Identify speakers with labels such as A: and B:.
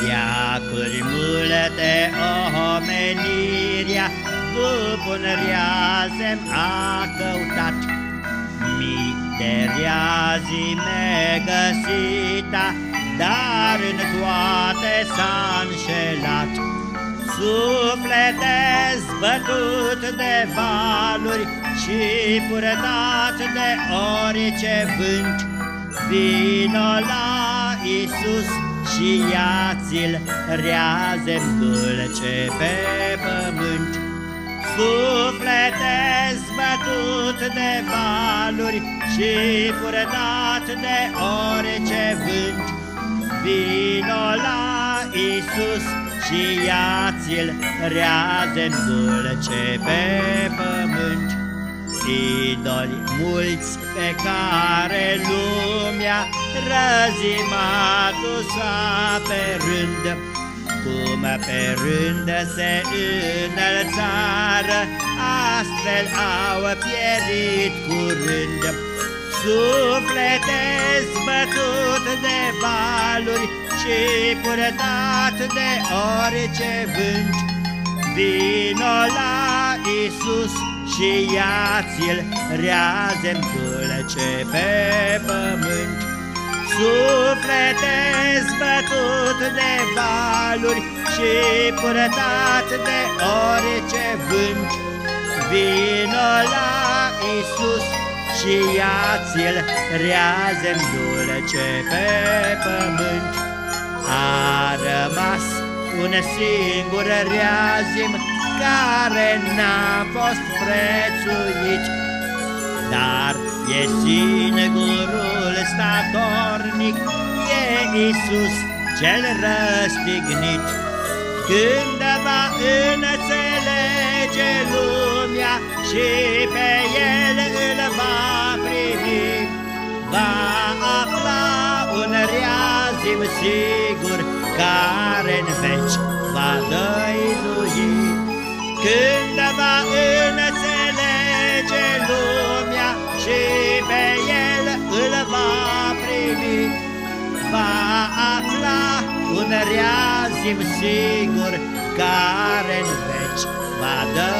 A: Viacuri multe omenirea După un reazem a căutat. Mii de reazi găsita Dar în toate s-a înșelat. Suflete zbătut de valuri Și purtat de orice vânt. Vino la Isus și ia-ți-l reazem dulce pe pământ. Suflete zbătut de valuri și purtat de orice vânt, Vino la Isus și ia-ți-l reazem dulce pe pământ. Idoli mulți pe care lumea răzima sa pe rând, Cum pe rând se înălțară, astfel au pierit curând. Suflete zbătut de valuri și purtat de orice vânt, Vino la Isus și ia-ți-l reazem dulce pe pământ. Suflete zbătut de valuri și purtat de orice vânt, Vino la Isus și ia-ți-l reazem dulce pe pământ. A rămas un singur reazim care n-a fost prețuit, dar e singurul statornic, e Isus cel răstignit. Când va înțelege lumea și pe el îl va primi, va afla un reazim sigur care-n veci va dăinui. Când va afla un reazim sigur care în veci va dăinui.